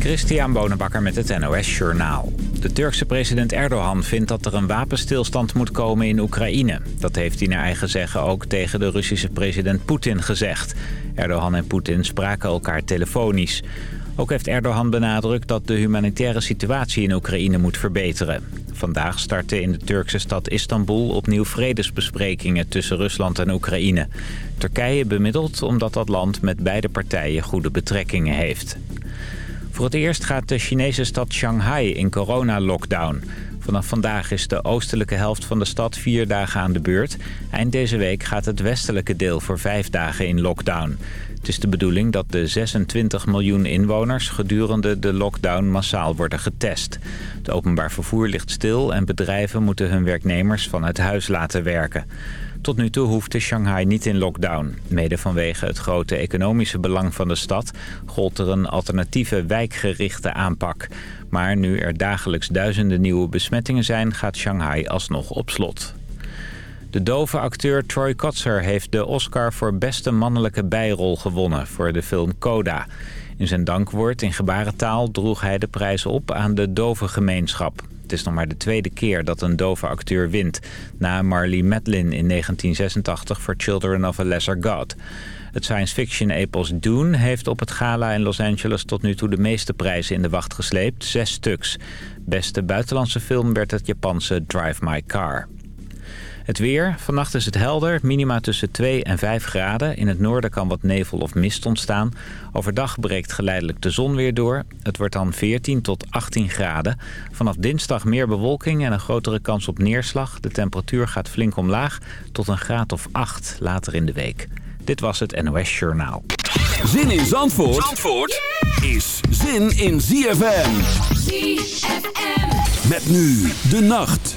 Christian Bonenbakker met het NOS Journaal. De Turkse president Erdogan vindt dat er een wapenstilstand moet komen in Oekraïne. Dat heeft hij naar eigen zeggen ook tegen de Russische president Poetin gezegd. Erdogan en Poetin spraken elkaar telefonisch. Ook heeft Erdogan benadrukt dat de humanitaire situatie in Oekraïne moet verbeteren. Vandaag starten in de Turkse stad Istanbul opnieuw vredesbesprekingen tussen Rusland en Oekraïne. Turkije bemiddelt omdat dat land met beide partijen goede betrekkingen heeft. Voor het eerst gaat de Chinese stad Shanghai in corona-lockdown. Vanaf vandaag is de oostelijke helft van de stad vier dagen aan de beurt. Eind deze week gaat het westelijke deel voor vijf dagen in lockdown. Het is de bedoeling dat de 26 miljoen inwoners gedurende de lockdown massaal worden getest. Het openbaar vervoer ligt stil en bedrijven moeten hun werknemers van het huis laten werken. Tot nu toe hoefde Shanghai niet in lockdown. Mede vanwege het grote economische belang van de stad... gold er een alternatieve wijkgerichte aanpak. Maar nu er dagelijks duizenden nieuwe besmettingen zijn... gaat Shanghai alsnog op slot. De dove acteur Troy Kotzer heeft de Oscar voor beste mannelijke bijrol gewonnen... voor de film Coda. In zijn dankwoord in gebarentaal droeg hij de prijs op aan de dove gemeenschap. Het is nog maar de tweede keer dat een dove acteur wint... na Marley Matlin in 1986 voor Children of a Lesser God. Het science fiction epos Dune heeft op het gala in Los Angeles... tot nu toe de meeste prijzen in de wacht gesleept, zes stuks. Beste buitenlandse film werd het Japanse Drive My Car. Het weer. Vannacht is het helder. Minima tussen 2 en 5 graden. In het noorden kan wat nevel of mist ontstaan. Overdag breekt geleidelijk de zon weer door. Het wordt dan 14 tot 18 graden. Vanaf dinsdag meer bewolking en een grotere kans op neerslag. De temperatuur gaat flink omlaag tot een graad of 8 later in de week. Dit was het NOS Journaal. Zin in Zandvoort, Zandvoort is zin in ZFM. ZFM. Met nu de nacht.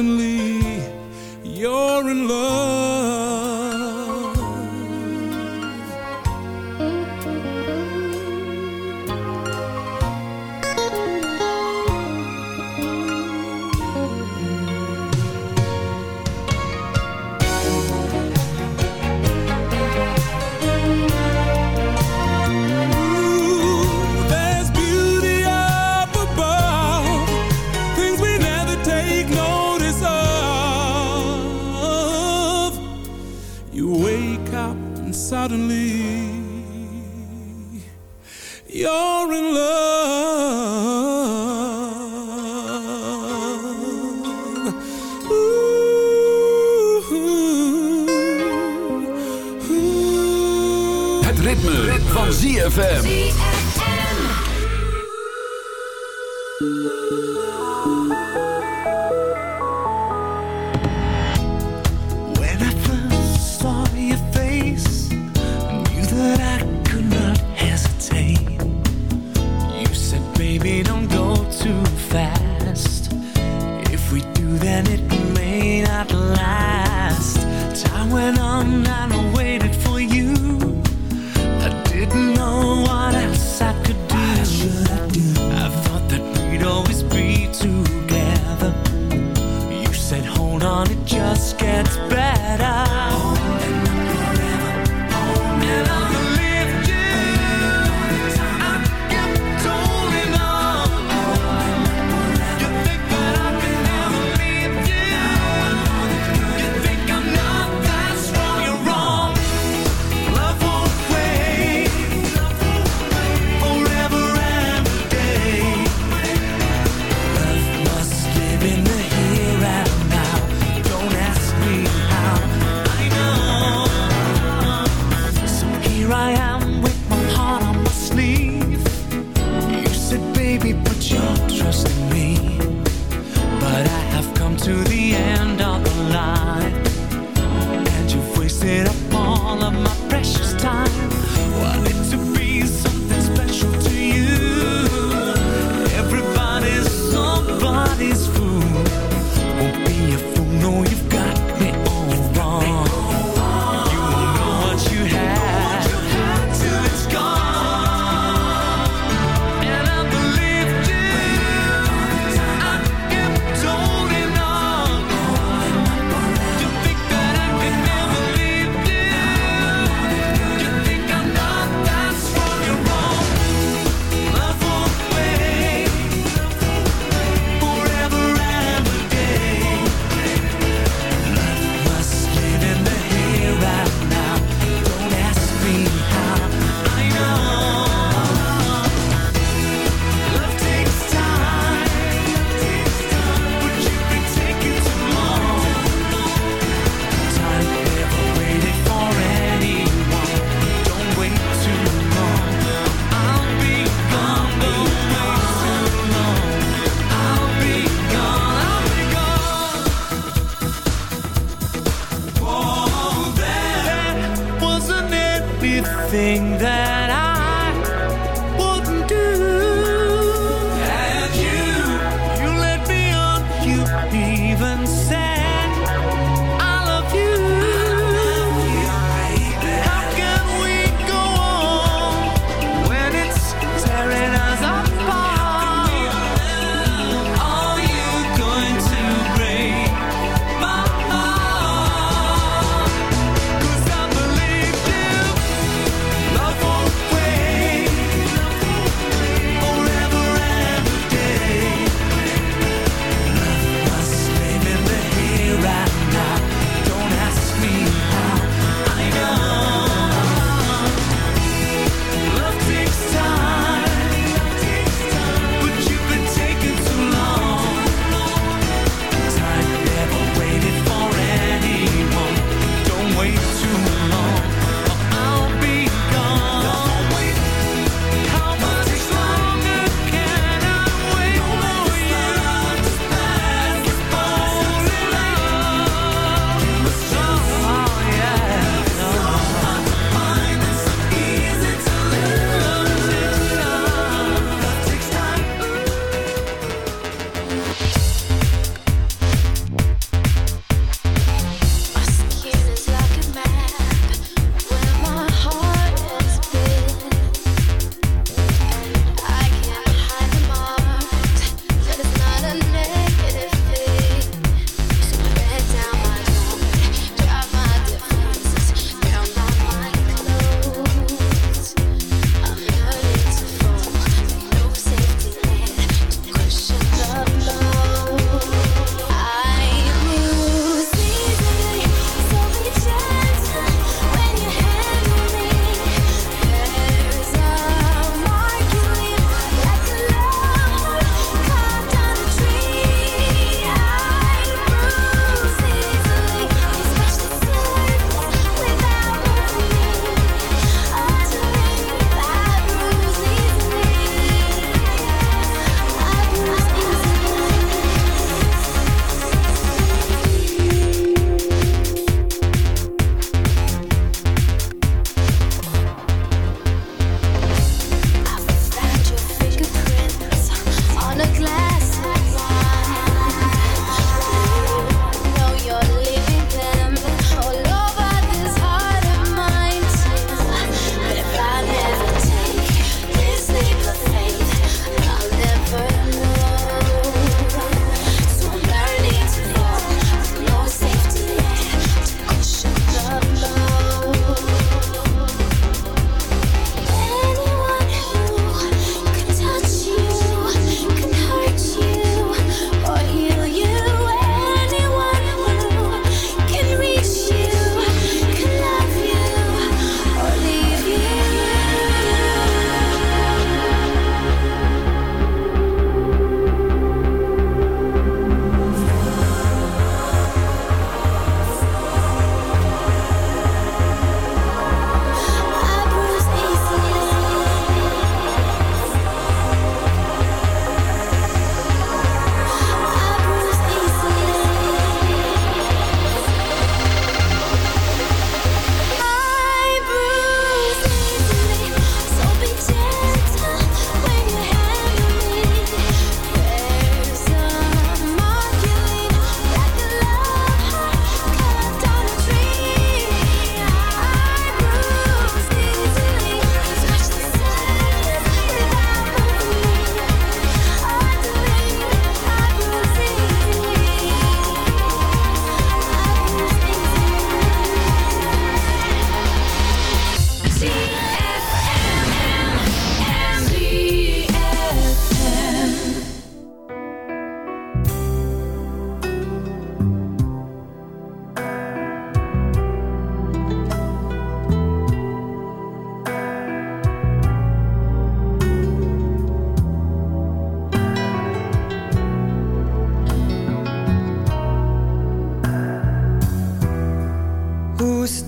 suddenly better. And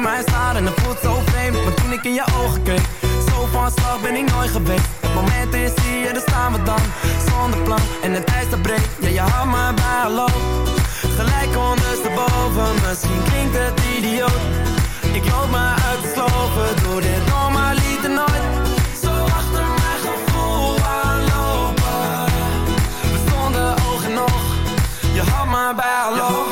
Mijn mij en dat voelt zo vreemd. Maar toen ik in je ogen keek, zo van slag ben ik nooit geweest. Het moment is hier, daar staan we dan Zonder plan. En de tijd dat breekt Ja, je had me bij, hallo Gelijk ondersteboven, misschien klinkt het idioot. Ik loop me uit de sloven, door dit nog maar nooit. Zo achter mijn gevoel aanlopen. We stonden oog en je had me bij, hallo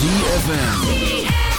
ZFM.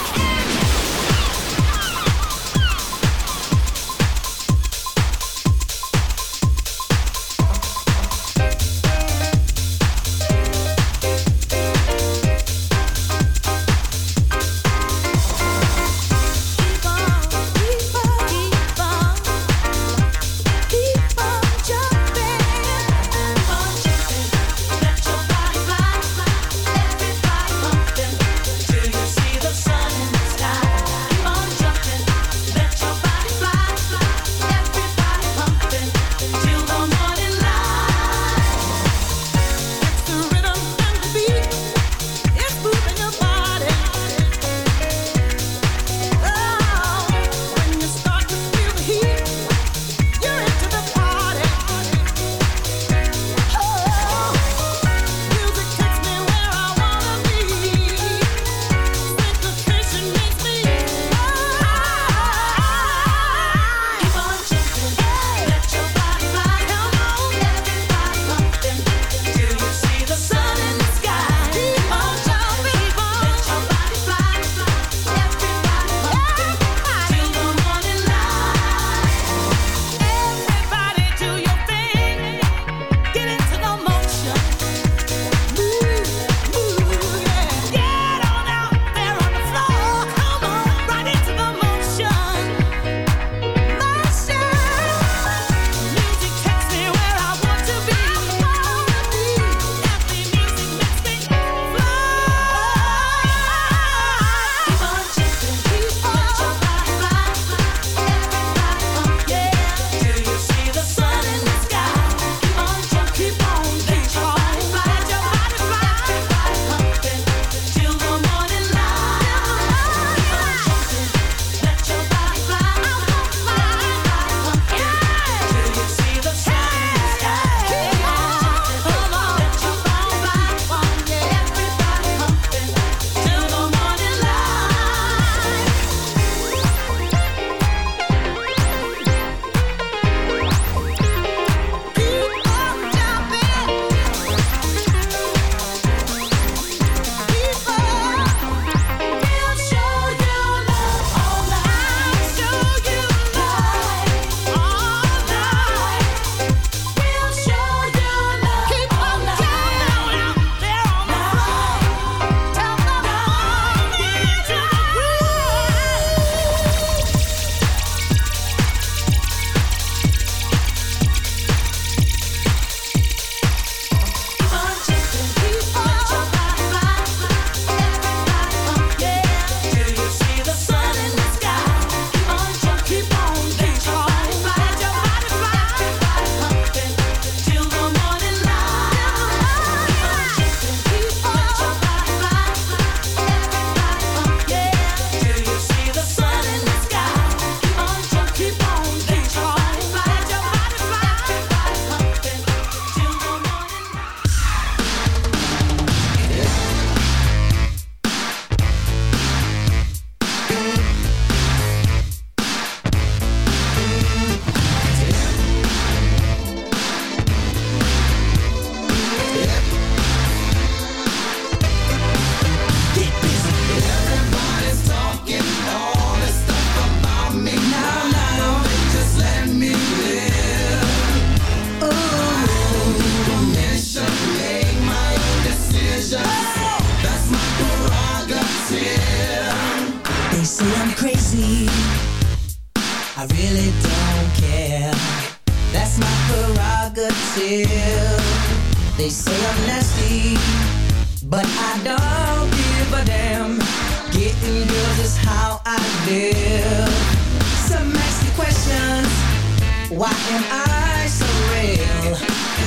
am I so real?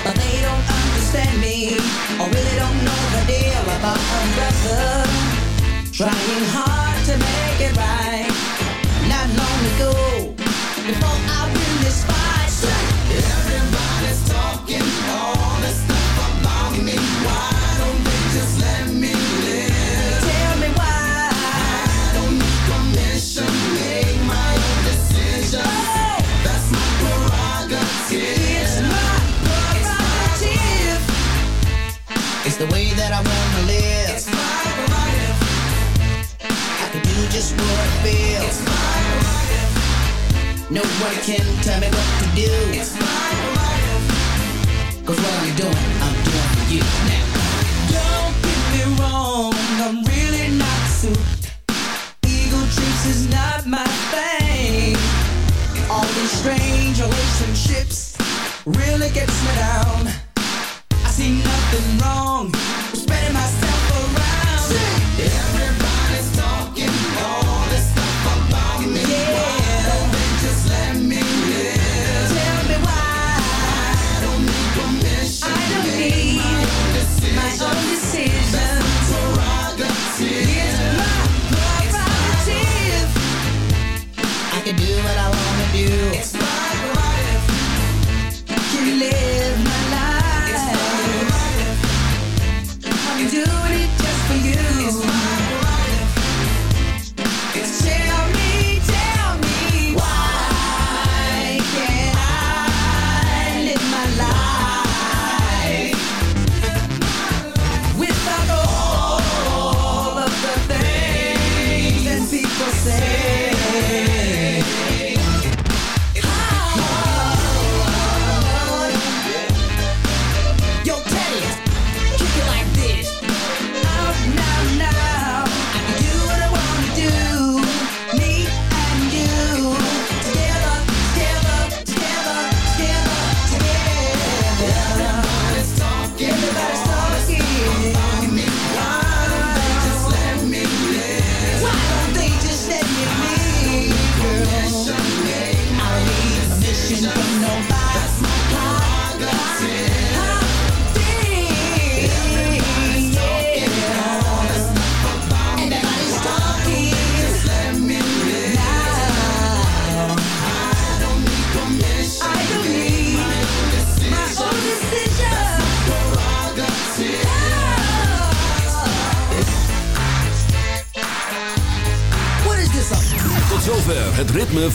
But they don't understand me. I really don't know the deal about a brother. Trying hard to make it right. No one can tell me what to do. It's